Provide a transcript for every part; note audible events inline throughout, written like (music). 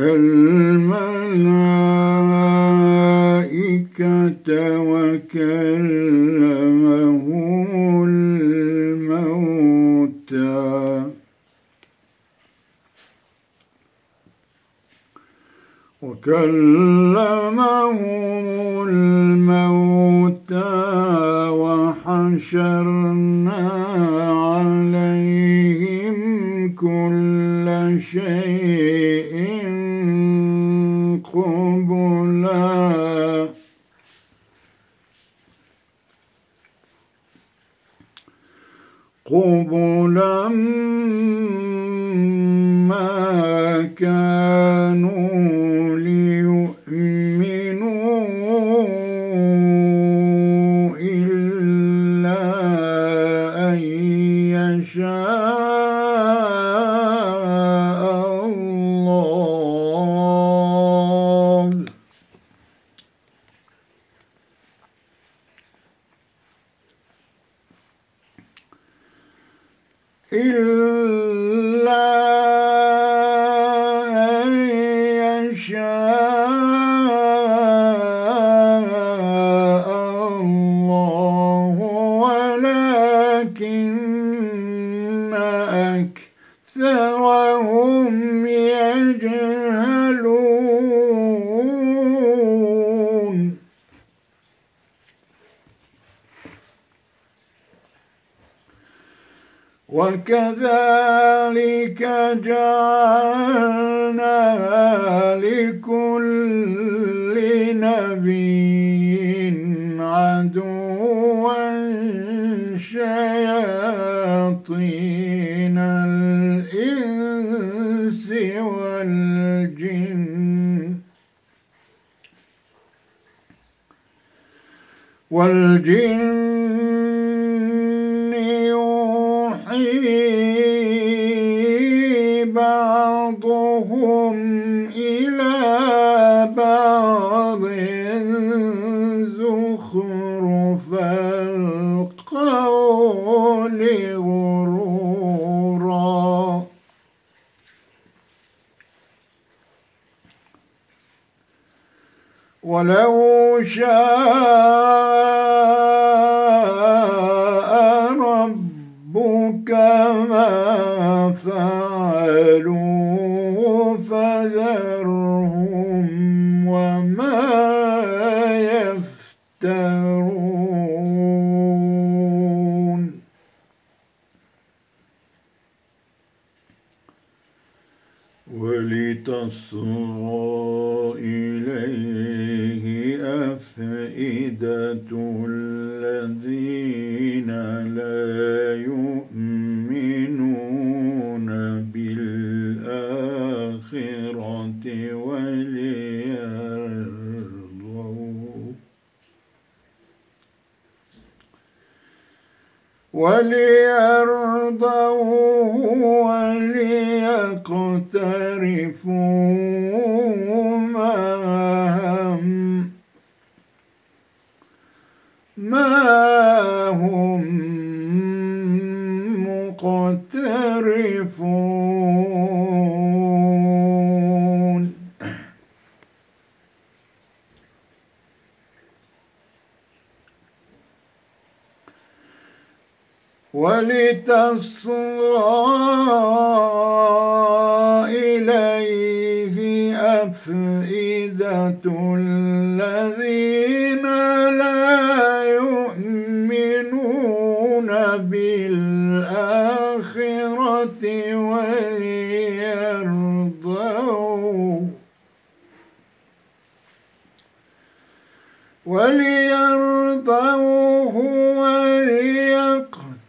الملائكة وكلمهم الموتى وحشرنا عليهم كل شيء قبلا قبلا ما كانوا إلا وكذلك جعلنا لكل نبي عدوا شياطين الإنس والجن. والجن زخرف القول غرورا. ولو شاء ربك ما فعلوا فذرهم وما يفترون ولتصغى إليه أفئدة الذين لا يؤمنون بالآخرة وليرضوا وليرضوه وليقترفوا ما هم ما هم مقترفون ولتصغى إليه أفئدة الذين لا يؤمنون بالآخرة وليرضوا وليرضوا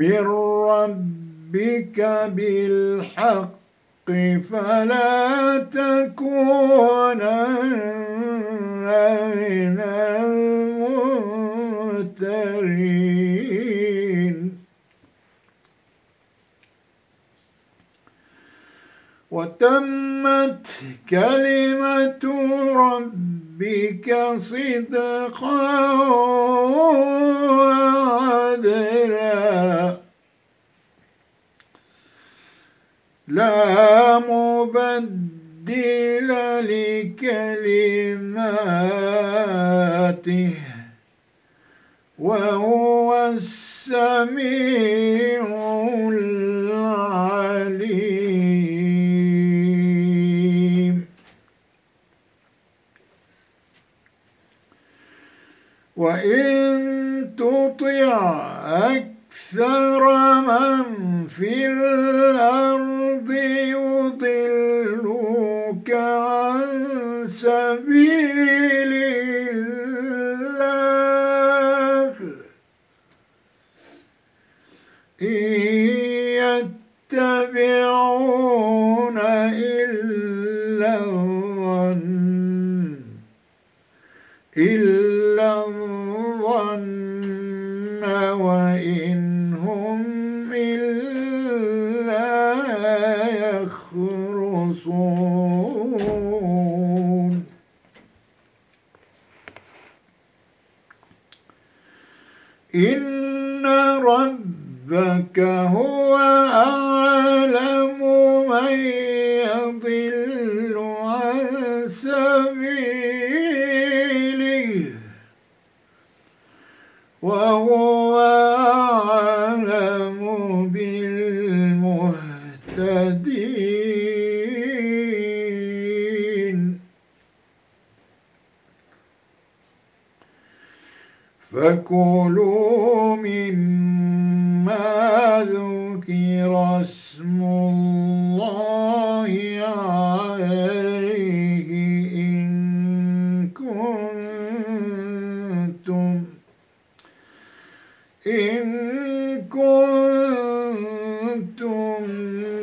من ربك بالحق فلا تكونن من الممترين. وتمت كلمة ربك صدقا لا مبدل لكلماته وهو السميع العليم. وإن تطع أكثر من في الأرض يضلوك عن سبيل الله إن يتبعون إلا الظن إلا الظن وإن هم إلا يخرصون إن ربك هو أعلم فكلوا مما ذكر اسم الله عليه إن كنتم إن كنتم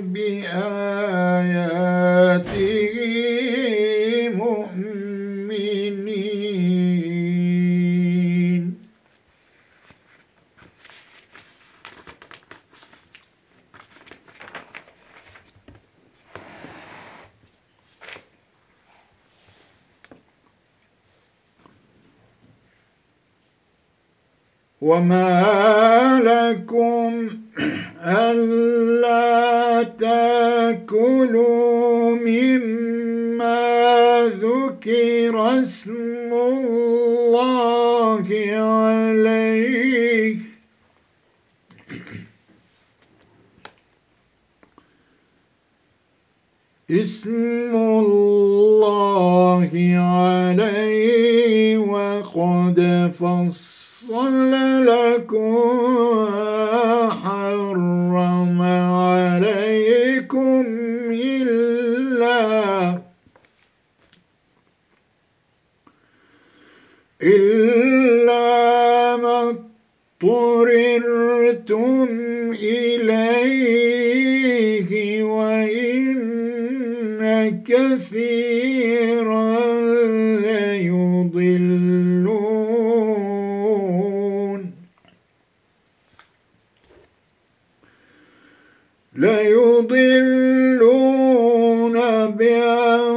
بآياته مؤمنين وما لكم (clears throat) ألا تأكلوا مما ذكر اسم الله عليه (clears throat) اسم الله عليه وقد فصل لكم ما حرم عليكم إلا إلا ما اضطرر تبتم إليه وإن كثيرا ليضلون بأهوائهم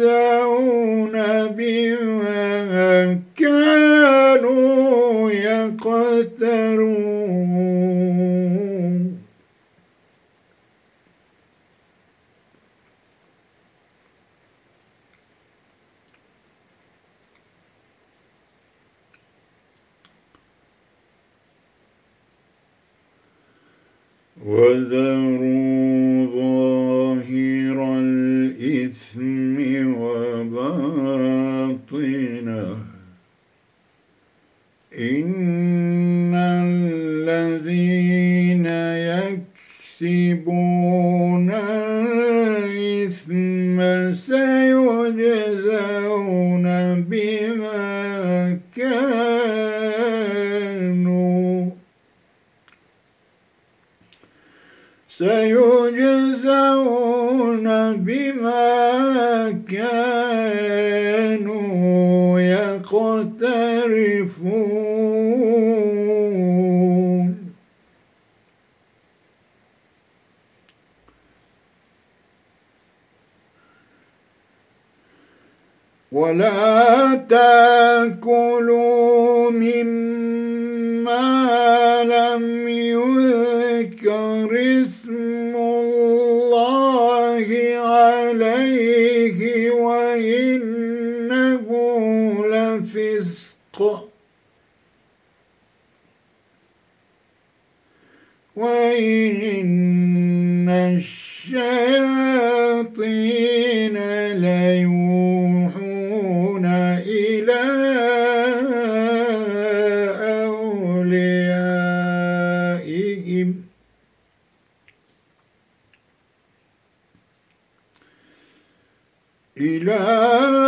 بما كانوا يقترون وذروا ظاهر الإثم وباطنه. إن الذين يكسبون الإثم سيجزون بما كانوا سيجزون بما كانوا يقترفون. ولا تأكلوا مما لم يذكر اسم الله عليه وإنه لفسق. وإن الشياطين Amen.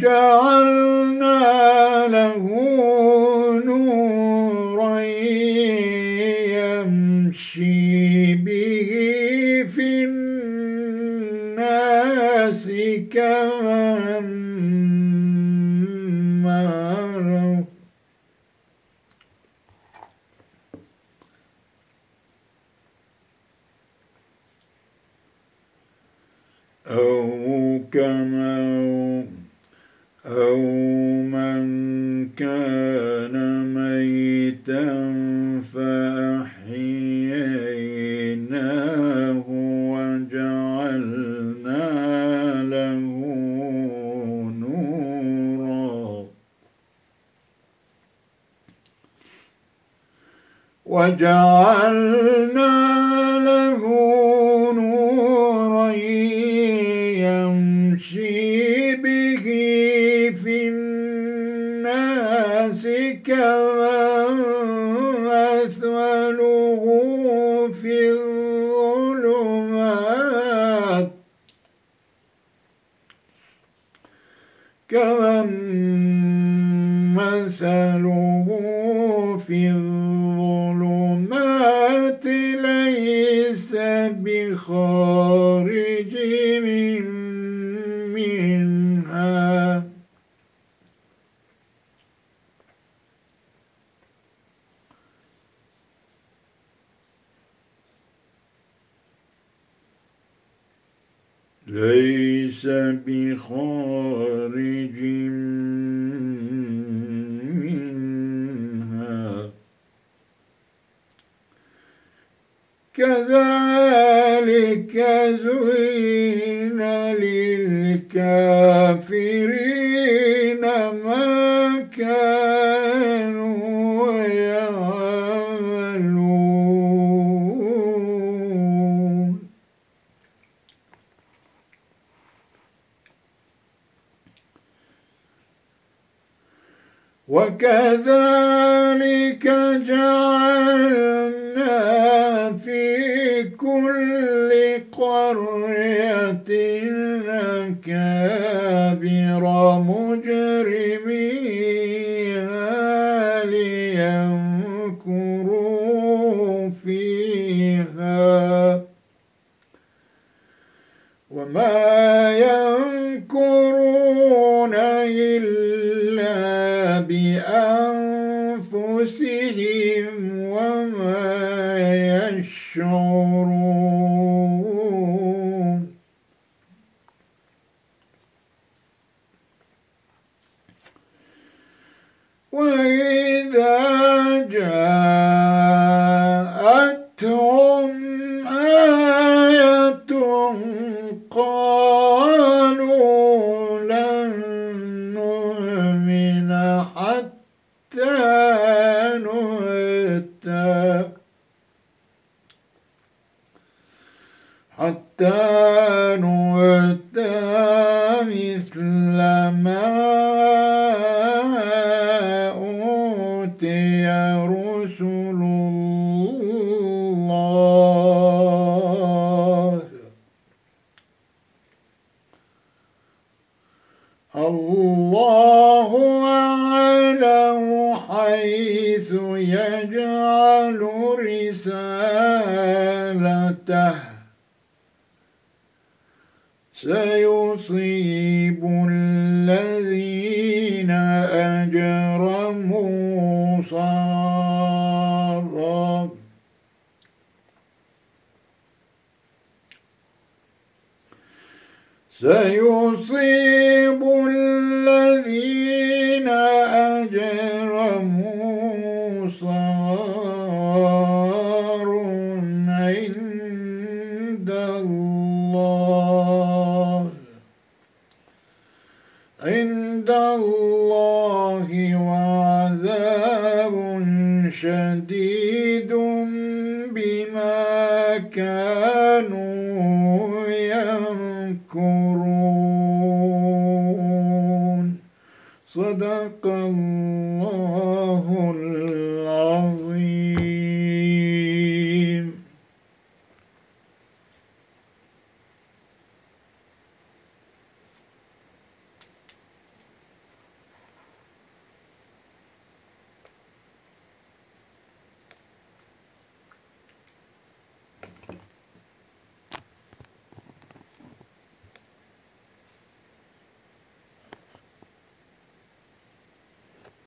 وجعلنا له نورا يمشي به في الناس كمن أو كما أو من كان ميتا فأحييناه وجعلنا له نورا. وجعلنا له نورا يمشي كمن مثله في الظلمات. كمن مثله في الظلمات ليس بخارج من منها ليس بخارج منها. كذلك زين للكافرين ما كانوا وكذلك جعلنا في كل قرية أكابر مجرميها بأنفسهم のえっ أجرموا صارا سيصيب الذين شديد بما كانوا يمكرون. صدق الله.